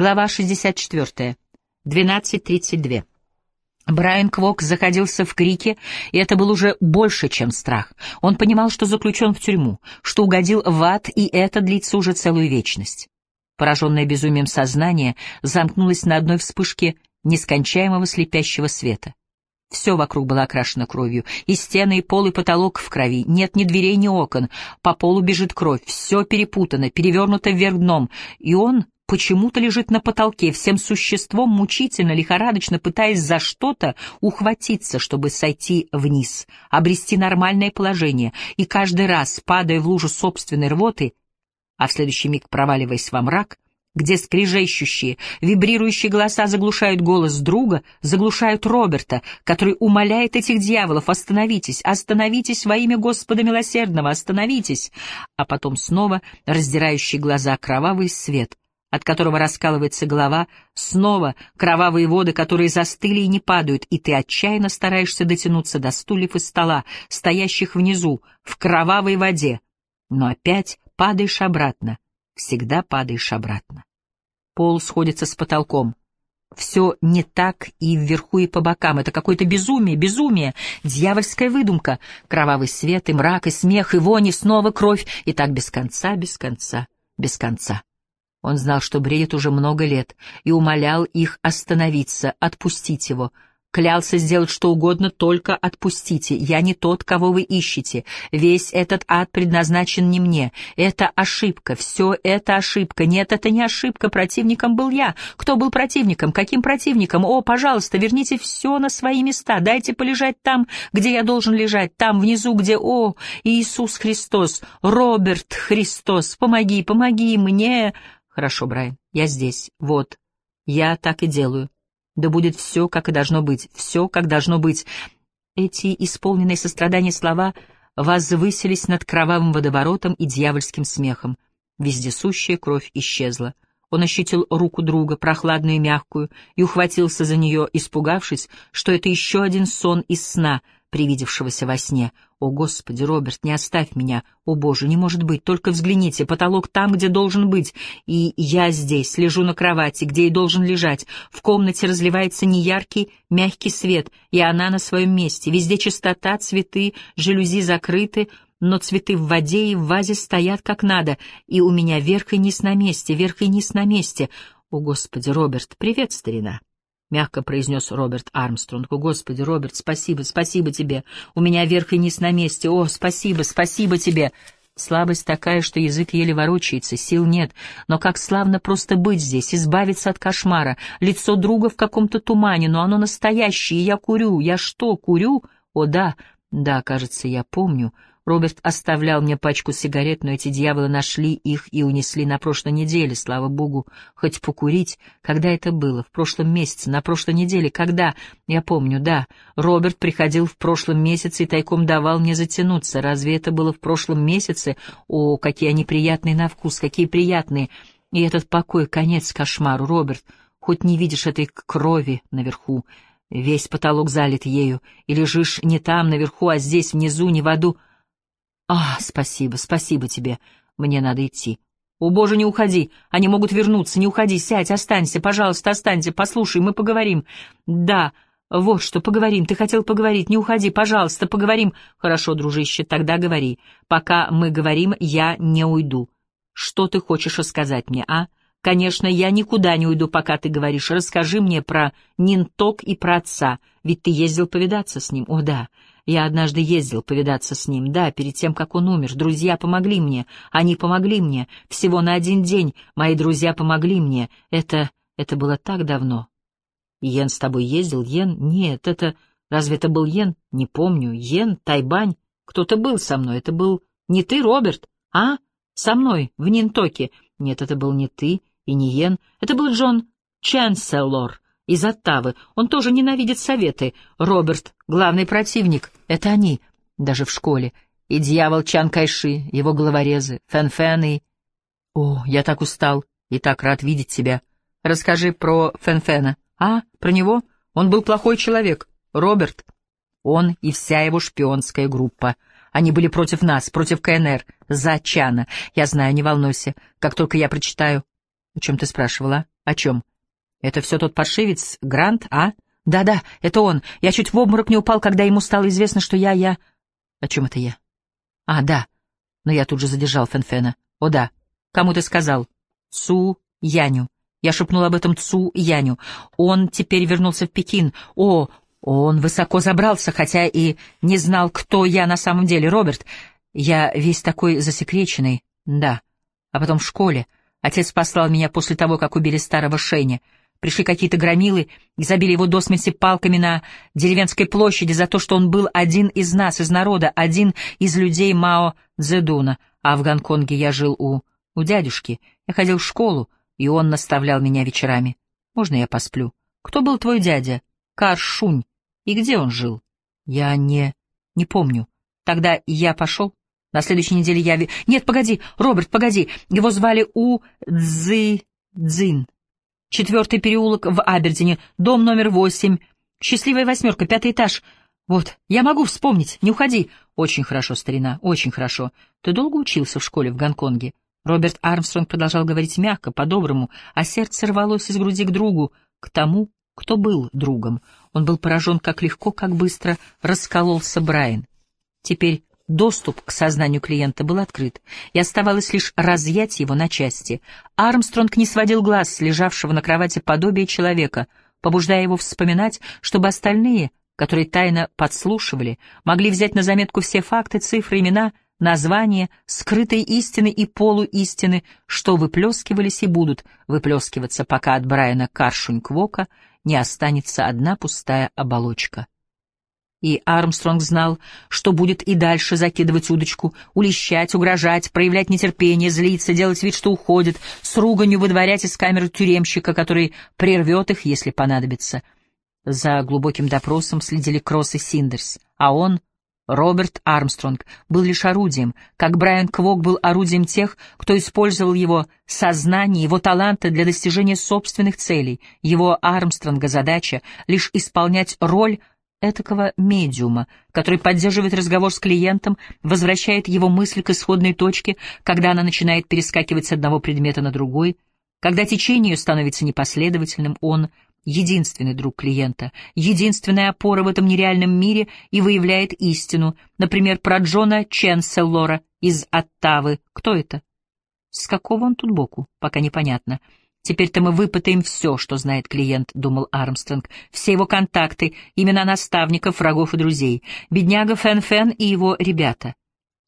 Глава 64. 12.32. Брайан Квок заходился в крике, и это был уже больше, чем страх. Он понимал, что заключен в тюрьму, что угодил в ад, и это длится уже целую вечность. Пораженное безумием сознание замкнулось на одной вспышке нескончаемого слепящего света. Все вокруг было окрашено кровью, и стены, и пол, и потолок в крови. Нет ни дверей, ни окон. По полу бежит кровь, все перепутано, перевернуто вверх дном, и он почему-то лежит на потолке, всем существом мучительно, лихорадочно пытаясь за что-то ухватиться, чтобы сойти вниз, обрести нормальное положение, и каждый раз, падая в лужу собственной рвоты, а в следующий миг проваливаясь во мрак, где скрижещущие, вибрирующие голоса заглушают голос друга, заглушают Роберта, который умоляет этих дьяволов «Остановитесь! Остановитесь во имя Господа Милосердного! Остановитесь!» А потом снова раздирающий глаза кровавый свет — от которого раскалывается голова, снова кровавые воды, которые застыли и не падают, и ты отчаянно стараешься дотянуться до стульев и стола, стоящих внизу, в кровавой воде, но опять падаешь обратно, всегда падаешь обратно. Пол сходится с потолком. Все не так и вверху, и по бокам. Это какое-то безумие, безумие, дьявольская выдумка. Кровавый свет, и мрак, и смех, и вонь, и снова кровь, и так без конца, без конца, без конца. Он знал, что бредит уже много лет, и умолял их остановиться, отпустить его. Клялся сделать что угодно, только отпустите. Я не тот, кого вы ищете. Весь этот ад предназначен не мне. Это ошибка, все это ошибка. Нет, это не ошибка, противником был я. Кто был противником? Каким противником? О, пожалуйста, верните все на свои места. Дайте полежать там, где я должен лежать, там, внизу, где... О, Иисус Христос, Роберт Христос, помоги, помоги мне... Хорошо, Брайан, я здесь. Вот. Я так и делаю. Да будет все, как и должно быть. Все, как должно быть. Эти исполненные сострадания слова возвысились над кровавым водоворотом и дьявольским смехом. Вездесущая кровь исчезла. Он ощутил руку друга, прохладную и мягкую, и ухватился за нее, испугавшись, что это еще один сон из сна — привидевшегося во сне. «О, Господи, Роберт, не оставь меня! О, Боже, не может быть! Только взгляните, потолок там, где должен быть, и я здесь, лежу на кровати, где и должен лежать. В комнате разливается неяркий, мягкий свет, и она на своем месте. Везде чистота, цветы, жалюзи закрыты, но цветы в воде и в вазе стоят как надо, и у меня верх и низ на месте, верх и низ на месте. О, Господи, Роберт, привет, старина!» — мягко произнес Роберт Армстронг. «О, Господи, Роберт, спасибо, спасибо тебе! У меня верх и низ на месте! О, спасибо, спасибо тебе!» Слабость такая, что язык еле ворочается, сил нет. Но как славно просто быть здесь, избавиться от кошмара. Лицо друга в каком-то тумане, но оно настоящее, я курю. Я что, курю? О, да, да, кажется, я помню. Роберт оставлял мне пачку сигарет, но эти дьяволы нашли их и унесли на прошлой неделе, слава богу. Хоть покурить. Когда это было? В прошлом месяце, на прошлой неделе. Когда? Я помню, да. Роберт приходил в прошлом месяце и тайком давал мне затянуться. Разве это было в прошлом месяце? О, какие они приятные на вкус, какие приятные. И этот покой, конец кошмару, Роберт. Хоть не видишь этой крови наверху. Весь потолок залит ею, и лежишь не там наверху, а здесь внизу, не в аду. «А, спасибо, спасибо тебе. Мне надо идти». «О, Боже, не уходи! Они могут вернуться! Не уходи! Сядь, останься, пожалуйста, останься! Послушай, мы поговорим!» «Да, вот что, поговорим! Ты хотел поговорить! Не уходи, пожалуйста, поговорим!» «Хорошо, дружище, тогда говори. Пока мы говорим, я не уйду. Что ты хочешь рассказать мне, а?» «Конечно, я никуда не уйду, пока ты говоришь. Расскажи мне про Нинток и про отца, ведь ты ездил повидаться с ним. О, да, я однажды ездил повидаться с ним, да, перед тем, как он умер. Друзья помогли мне, они помогли мне. Всего на один день мои друзья помогли мне. Это... это было так давно. Йен с тобой ездил? Йен? Нет, это... Разве это был Йен? Не помню. Йен? Тайбань? Кто-то был со мной. Это был не ты, Роберт? А? Со мной, в Нинтоке. Нет, это был не ты и не Йен. Это был Джон Чанселор из Оттавы. Он тоже ненавидит советы. Роберт — главный противник. Это они, даже в школе. И дьявол Чан Кайши, его головорезы, Фэн-Фэн и... О, я так устал и так рад видеть тебя. Расскажи про Фэн-Фэна. А, про него? Он был плохой человек. Роберт. Он и вся его шпионская группа. Они были против нас, против КНР, за Чана. Я знаю, не волнуйся. Как только я прочитаю О чем ты спрашивала? О чем? Это все тот паршивец, Грант, а? Да-да, это он. Я чуть в обморок не упал, когда ему стало известно, что я... я... О чем это я? А, да. Но я тут же задержал Фенфена. О, да. Кому ты сказал? Цу Яню. Я шепнул об этом Цу Яню. Он теперь вернулся в Пекин. О, он высоко забрался, хотя и не знал, кто я на самом деле, Роберт. Я весь такой засекреченный. Да. А потом в школе. Отец послал меня после того, как убили старого Шеня. Пришли какие-то громилы и забили его до смерти палками на деревенской площади за то, что он был один из нас, из народа, один из людей Мао Цзэдуна. А в Гонконге я жил у... у дядюшки. Я ходил в школу, и он наставлял меня вечерами. Можно я посплю? Кто был твой дядя? Каршунь. И где он жил? Я не... не помню. Тогда я пошел. На следующей неделе я... Нет, погоди, Роберт, погоди. Его звали У Цзы... Цзин. Четвертый переулок в Абердине, дом номер восемь. Счастливая восьмерка, пятый этаж. Вот, я могу вспомнить, не уходи. Очень хорошо, старина, очень хорошо. Ты долго учился в школе в Гонконге? Роберт Армстронг продолжал говорить мягко, по-доброму, а сердце рвалось из груди к другу, к тому, кто был другом. Он был поражен, как легко, как быстро раскололся Брайан. Теперь Доступ к сознанию клиента был открыт, и оставалось лишь разъять его на части. Армстронг не сводил глаз с лежавшего на кровати подобия человека, побуждая его вспоминать, чтобы остальные, которые тайно подслушивали, могли взять на заметку все факты, цифры, имена, названия, скрытой истины и полуистины, что выплескивались и будут выплескиваться, пока от Брайана Каршунь-Квока не останется одна пустая оболочка. И Армстронг знал, что будет и дальше закидывать удочку, улещать, угрожать, проявлять нетерпение, злиться, делать вид, что уходит, с руганью выдворять из камеры тюремщика, который прервет их, если понадобится. За глубоким допросом следили Кросс и Синдерс, а он, Роберт Армстронг, был лишь орудием, как Брайан Квок был орудием тех, кто использовал его сознание, его таланты для достижения собственных целей. Его Армстронга задача — лишь исполнять роль этакого медиума, который поддерживает разговор с клиентом, возвращает его мысль к исходной точке, когда она начинает перескакивать с одного предмета на другой, когда течение становится непоследовательным, он — единственный друг клиента, единственная опора в этом нереальном мире и выявляет истину, например, про Джона Ченселлора из Оттавы. Кто это? С какого он тут боку, пока непонятно. Теперь-то мы выпытаем все, что знает клиент, — думал Армстронг, — все его контакты, имена наставников, врагов и друзей, бедняга Фен-Фен и его ребята.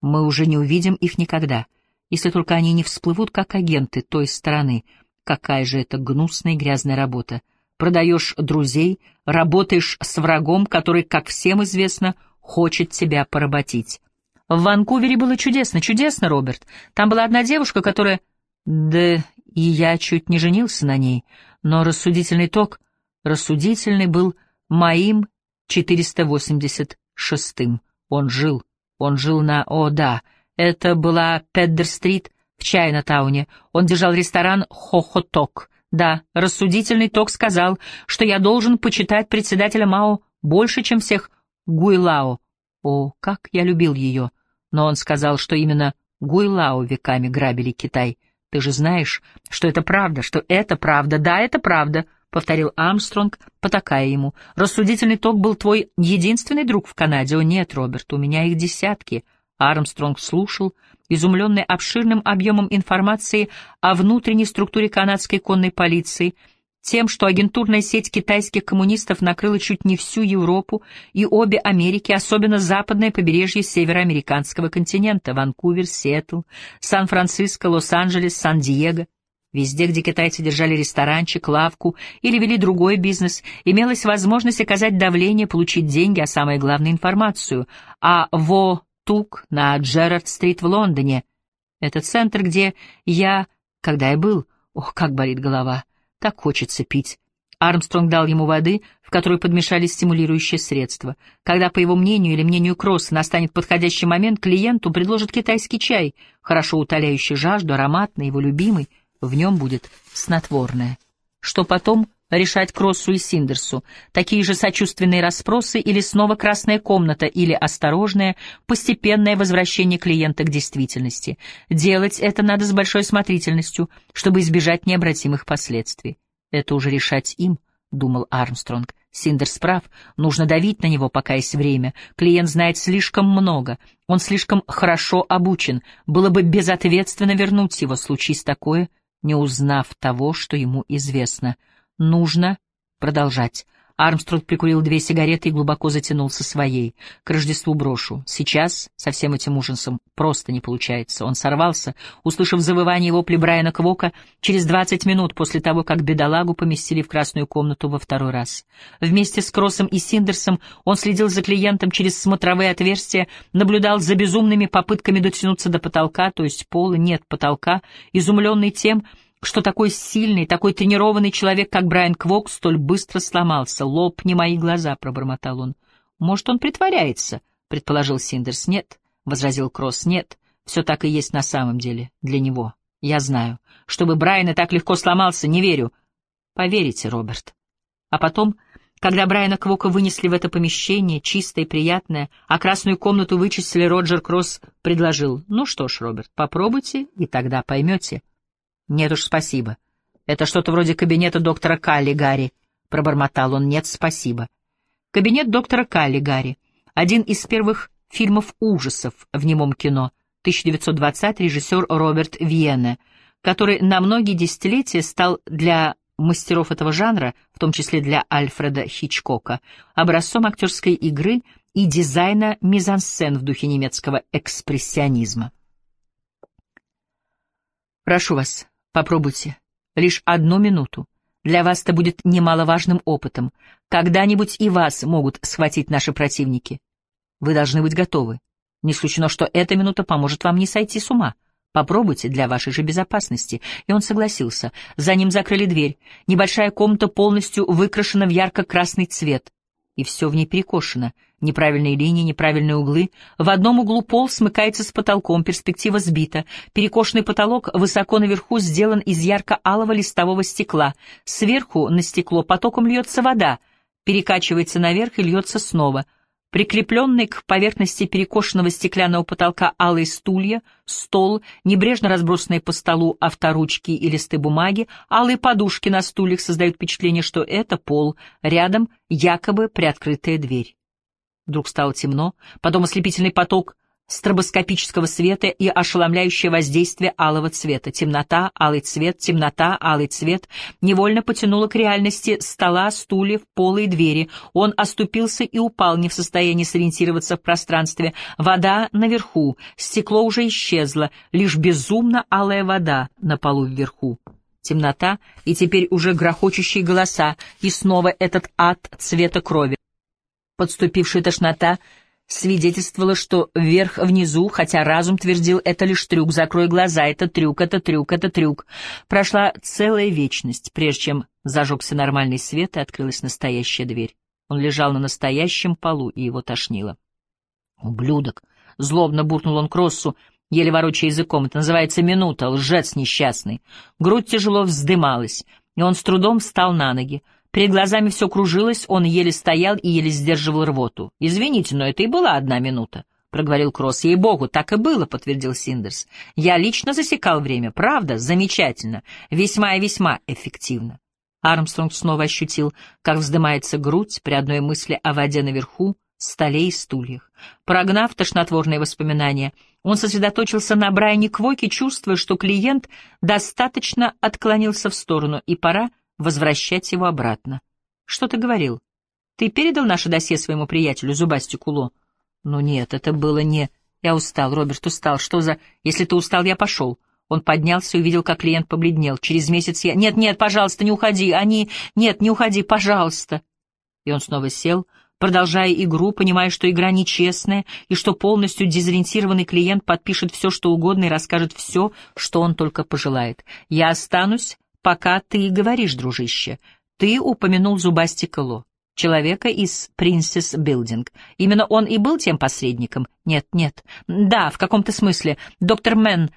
Мы уже не увидим их никогда, если только они не всплывут как агенты той стороны. Какая же это гнусная и грязная работа. Продаешь друзей, работаешь с врагом, который, как всем известно, хочет тебя поработить. В Ванкувере было чудесно, чудесно, Роберт. Там была одна девушка, которая... Да и я чуть не женился на ней, но рассудительный ток, рассудительный был моим 486-м. Он жил, он жил на... О, да, это была Педдер-стрит в Чайна-тауне. Он держал ресторан «Хохоток». Да, рассудительный ток сказал, что я должен почитать председателя Мао больше, чем всех Гуйлао. О, как я любил ее! Но он сказал, что именно Гуйлао веками грабили Китай. Ты же знаешь, что это правда, что это правда. Да, это правда, — повторил Армстронг, потакая ему. Рассудительный ток был твой единственный друг в Канаде. О, нет, Роберт, у меня их десятки. Армстронг слушал, изумленный обширным объемом информации о внутренней структуре канадской конной полиции — тем, что агентурная сеть китайских коммунистов накрыла чуть не всю Европу и обе Америки, особенно западное побережье североамериканского континента, Ванкувер, Сиэтл, Сан-Франциско, Лос-Анджелес, Сан-Диего. Везде, где китайцы держали ресторанчик, лавку или вели другой бизнес, имелась возможность оказать давление, получить деньги, а самое главное — информацию. А Во Тук на Джерард-стрит в Лондоне — это центр, где я... Когда я был... Ох, как болит голова! Так хочется пить. Армстронг дал ему воды, в которой подмешали стимулирующие средства. Когда, по его мнению или мнению Кросса, настанет подходящий момент, клиенту предложат китайский чай, хорошо утоляющий жажду, ароматный, его любимый, в нем будет снотворное. Что потом, решать Кроссу и Синдерсу, такие же сочувственные расспросы или снова красная комната, или осторожное, постепенное возвращение клиента к действительности. Делать это надо с большой осмотрительностью, чтобы избежать необратимых последствий. Это уже решать им, — думал Армстронг. Синдерс прав, нужно давить на него, пока есть время. Клиент знает слишком много, он слишком хорошо обучен. Было бы безответственно вернуть его, случись такое, не узнав того, что ему известно. Нужно продолжать. Армстронг прикурил две сигареты и глубоко затянулся своей. К Рождеству брошу. Сейчас, со всем этим ужасом, просто не получается. Он сорвался, услышав завывание вопли Брайана Квока через двадцать минут после того, как бедолагу поместили в красную комнату во второй раз. Вместе с Кроссом и Синдерсом он следил за клиентом через смотровые отверстия, наблюдал за безумными попытками дотянуться до потолка, то есть пола нет потолка, изумленный тем, что такой сильный, такой тренированный человек, как Брайан Квок, столь быстро сломался. «Лопни мои глаза», — пробормотал он. «Может, он притворяется?» — предположил Синдерс. «Нет», — возразил Кросс. «Нет, все так и есть на самом деле. Для него. Я знаю. Чтобы Брайан и так легко сломался, не верю». «Поверите, Роберт». А потом, когда Брайана Квока вынесли в это помещение, чистое и приятное, а красную комнату вычистили, Роджер Кросс предложил. «Ну что ж, Роберт, попробуйте, и тогда поймете». «Нет уж, спасибо. Это что-то вроде кабинета доктора Калли, Гарри», — пробормотал он. «Нет, спасибо». Кабинет доктора Калли, Гарри. Один из первых фильмов ужасов в немом кино. 1920 режиссер Роберт Виене, который на многие десятилетия стал для мастеров этого жанра, в том числе для Альфреда Хичкока, образцом актерской игры и дизайна мизансцен в духе немецкого экспрессионизма. «Прошу вас, Попробуйте. Лишь одну минуту. Для вас это будет немаловажным опытом. Когда-нибудь и вас могут схватить наши противники. Вы должны быть готовы. Не исключено, что эта минута поможет вам не сойти с ума. Попробуйте для вашей же безопасности. И он согласился. За ним закрыли дверь. Небольшая комната полностью выкрашена в ярко-красный цвет. И все в ней перекошено — Неправильные линии, неправильные углы. В одном углу пол смыкается с потолком, перспектива сбита. Перекошенный потолок высоко наверху сделан из ярко-алого листового стекла. Сверху на стекло потоком льется вода, перекачивается наверх и льется снова. Прикрепленные к поверхности перекошенного стеклянного потолка алые стулья, стол, небрежно разбросанные по столу авторучки и листы бумаги, алые подушки на стульях создают впечатление, что это пол, рядом якобы приоткрытая дверь. Вдруг стало темно, потом ослепительный поток стробоскопического света и ошеломляющее воздействие алого цвета. Темнота, алый цвет, темнота, алый цвет невольно потянуло к реальности стола, стульев, пола и двери. Он оступился и упал, не в состоянии сориентироваться в пространстве. Вода наверху, стекло уже исчезло, лишь безумно алая вода на полу вверху. Темнота и теперь уже грохочущие голоса, и снова этот ад цвета крови. Подступившая тошнота свидетельствовала, что вверх-внизу, хотя разум твердил, это лишь трюк, закрой глаза, это трюк, это трюк, это трюк. Прошла целая вечность, прежде чем зажегся нормальный свет и открылась настоящая дверь. Он лежал на настоящем полу, и его тошнило. «Ублюдок!» — злобно буркнул он Кроссу, еле ворочая языком. «Это называется минута, лжец несчастный». Грудь тяжело вздымалась, и он с трудом встал на ноги. Перед глазами все кружилось, он еле стоял и еле сдерживал рвоту. «Извините, но это и была одна минута», — проговорил Кросс. «Ей-богу, так и было», — подтвердил Синдерс. «Я лично засекал время. Правда? Замечательно. Весьма и весьма эффективно». Армстронг снова ощутил, как вздымается грудь при одной мысли о воде наверху, столе и стульях. Прогнав тошнотворные воспоминания, он сосредоточился на Брайане Квоке, чувствуя, что клиент достаточно отклонился в сторону, и пора возвращать его обратно. Что ты говорил? Ты передал наше досье своему приятелю, Зубастику Ло? Ну нет, это было не... Я устал, Роберт, устал. Что за... Если ты устал, я пошел. Он поднялся и увидел, как клиент побледнел. Через месяц я... Нет, нет, пожалуйста, не уходи. Они... Нет, не уходи, пожалуйста. И он снова сел, продолжая игру, понимая, что игра нечестная, и что полностью дезориентированный клиент подпишет все, что угодно и расскажет все, что он только пожелает. Я останусь пока ты говоришь, дружище. Ты упомянул Зубастика Ло, человека из Принцесс Билдинг. Именно он и был тем посредником? Нет, нет. Да, в каком-то смысле. Доктор Мэн...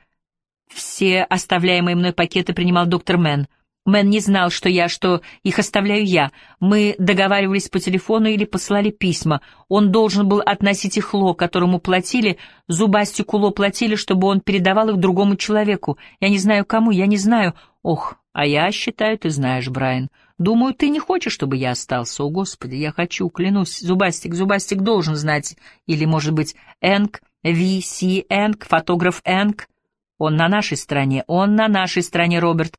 Все оставляемые мной пакеты принимал доктор Мэн. Мэн не знал, что я, что их оставляю я. Мы договаривались по телефону или посылали письма. Он должен был относить их Ло, которому платили, зубастику Ло платили, чтобы он передавал их другому человеку. Я не знаю кому, я не знаю. Ох, а я считаю, ты знаешь, Брайан. Думаю, ты не хочешь, чтобы я остался. О, Господи, я хочу, клянусь. Зубастик, Зубастик должен знать. Или, может быть, Энк, Ви, Си, Энк, фотограф Энк. Он на нашей стороне, он на нашей стороне, Роберт.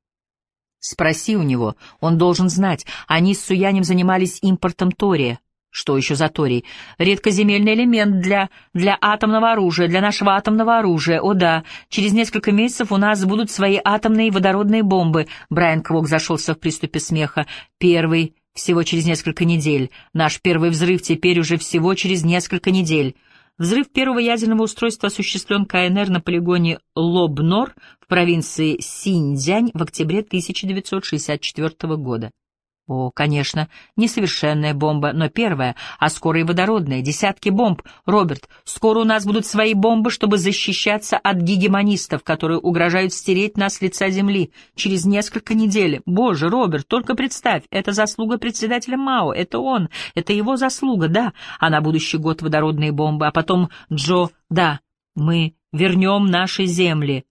Спроси у него, он должен знать. Они с Суянем занимались импортом тория. Что еще за торий? Редкоземельный элемент для, для атомного оружия, для нашего атомного оружия. О да, через несколько месяцев у нас будут свои атомные водородные бомбы. Брайан Квок зашелся в приступе смеха. Первый всего через несколько недель. Наш первый взрыв теперь уже всего через несколько недель. Взрыв первого ядерного устройства осуществлен КНР на полигоне Лобнор в провинции Синьцзянь в октябре 1964 года. О, конечно, несовершенная бомба, но первая, а скоро и водородная, десятки бомб. Роберт, скоро у нас будут свои бомбы, чтобы защищаться от гегемонистов, которые угрожают стереть нас с лица земли. Через несколько недель. Боже, Роберт, только представь, это заслуга председателя Мао, это он, это его заслуга, да. А на будущий год водородные бомбы, а потом Джо, да, мы вернем наши земли.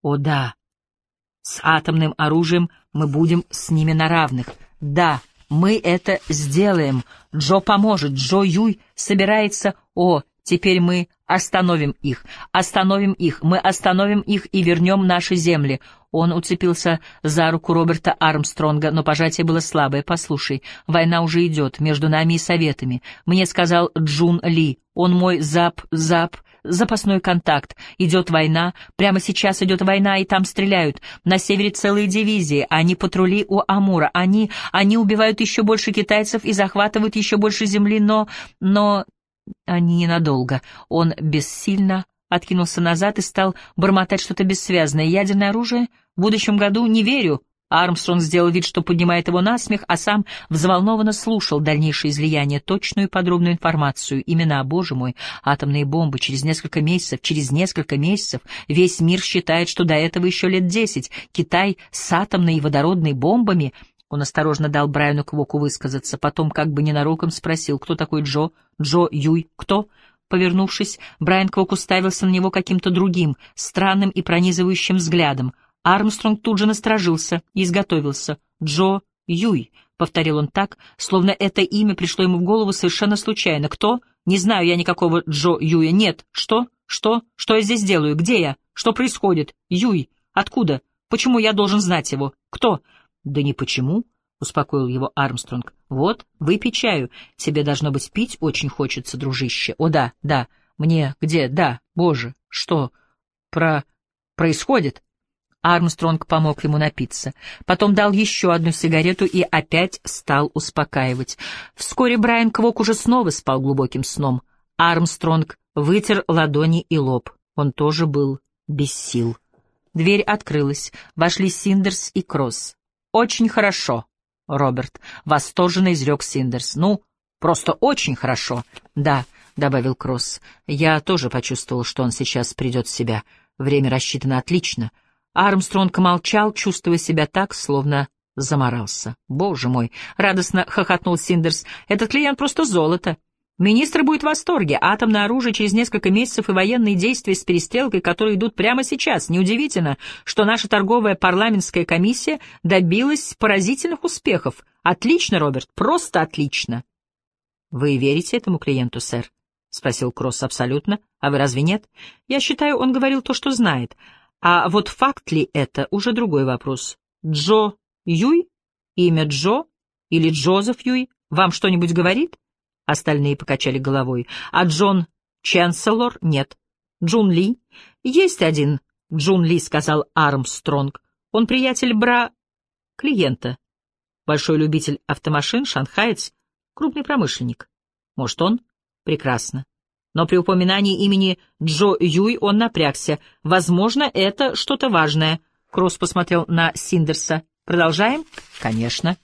О, да. С атомным оружием мы будем с ними на равных. Да, мы это сделаем. Джо поможет. Джо Юй собирается... О, теперь мы остановим их. Остановим их. Мы остановим их и вернем наши земли. Он уцепился за руку Роберта Армстронга, но пожатие было слабое. «Послушай, война уже идет между нами и Советами. Мне сказал Джун Ли. Он мой зап-зап запасной контакт. Идет война, прямо сейчас идет война, и там стреляют. На севере целые дивизии, они патрули у Амура. Они, они убивают еще больше китайцев и захватывают еще больше земли, но... но... они ненадолго. Он бессильно откинулся назад и стал бормотать что-то бессвязное. Ядерное оружие? В будущем году? Не верю. Армстронг сделал вид, что поднимает его на смех, а сам взволнованно слушал дальнейшее излияние, точную и подробную информацию. Имена, боже мой, атомные бомбы через несколько месяцев, через несколько месяцев. Весь мир считает, что до этого еще лет десять. Китай с атомной и водородной бомбами. Он осторожно дал Брайану Квоку высказаться, потом как бы ненароком спросил, кто такой Джо? Джо Юй, кто? Повернувшись, Брайан Квок уставился на него каким-то другим, странным и пронизывающим взглядом. Армстронг тут же насторожился и изготовился. «Джо Юй», — повторил он так, словно это имя пришло ему в голову совершенно случайно. «Кто? Не знаю я никакого Джо Юя. Нет. Что? Что? Что я здесь делаю? Где я? Что происходит? Юй. Откуда? Почему я должен знать его? Кто?» «Да не почему», — успокоил его Армстронг. «Вот, выпей чаю. Тебе, должно быть, пить очень хочется, дружище. О, да, да. Мне где? Да. Боже, что? Про... происходит?» Армстронг помог ему напиться. Потом дал еще одну сигарету и опять стал успокаивать. Вскоре Брайан Квок уже снова спал глубоким сном. Армстронг вытер ладони и лоб. Он тоже был без сил. Дверь открылась. Вошли Синдерс и Кросс. «Очень хорошо, Роберт», — восторженно изрек Синдерс. «Ну, просто очень хорошо». «Да», — добавил Кросс. «Я тоже почувствовал, что он сейчас придет в себя. Время рассчитано отлично». Армстронг молчал, чувствуя себя так, словно заморался. «Боже мой!» — радостно хохотнул Синдерс. «Этот клиент просто золото. Министр будет в восторге. Атомное оружие через несколько месяцев и военные действия с перестрелкой, которые идут прямо сейчас. Неудивительно, что наша торговая парламентская комиссия добилась поразительных успехов. Отлично, Роберт, просто отлично!» «Вы верите этому клиенту, сэр?» — спросил Кросс. «Абсолютно. А вы разве нет? Я считаю, он говорил то, что знает». А вот факт ли это, уже другой вопрос. Джо Юй? Имя Джо? Или Джозеф Юй? Вам что-нибудь говорит? Остальные покачали головой. А Джон Ченселор? Нет. Джун Ли? Есть один. Джун Ли, сказал Армстронг. Он приятель бра... клиента. Большой любитель автомашин, шанхаец, крупный промышленник. Может, он? Прекрасно но при упоминании имени Джо Юй он напрягся. Возможно, это что-то важное. Кросс посмотрел на Синдерса. Продолжаем? Конечно.